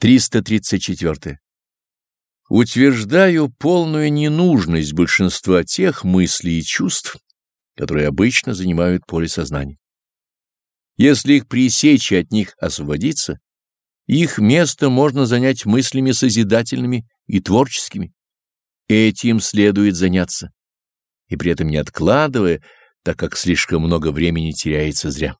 334. Утверждаю полную ненужность большинства тех мыслей и чувств, которые обычно занимают поле сознания. Если их пресечь и от них освободиться, их место можно занять мыслями созидательными и творческими. Этим следует заняться, и при этом не откладывая, так как слишком много времени теряется зря.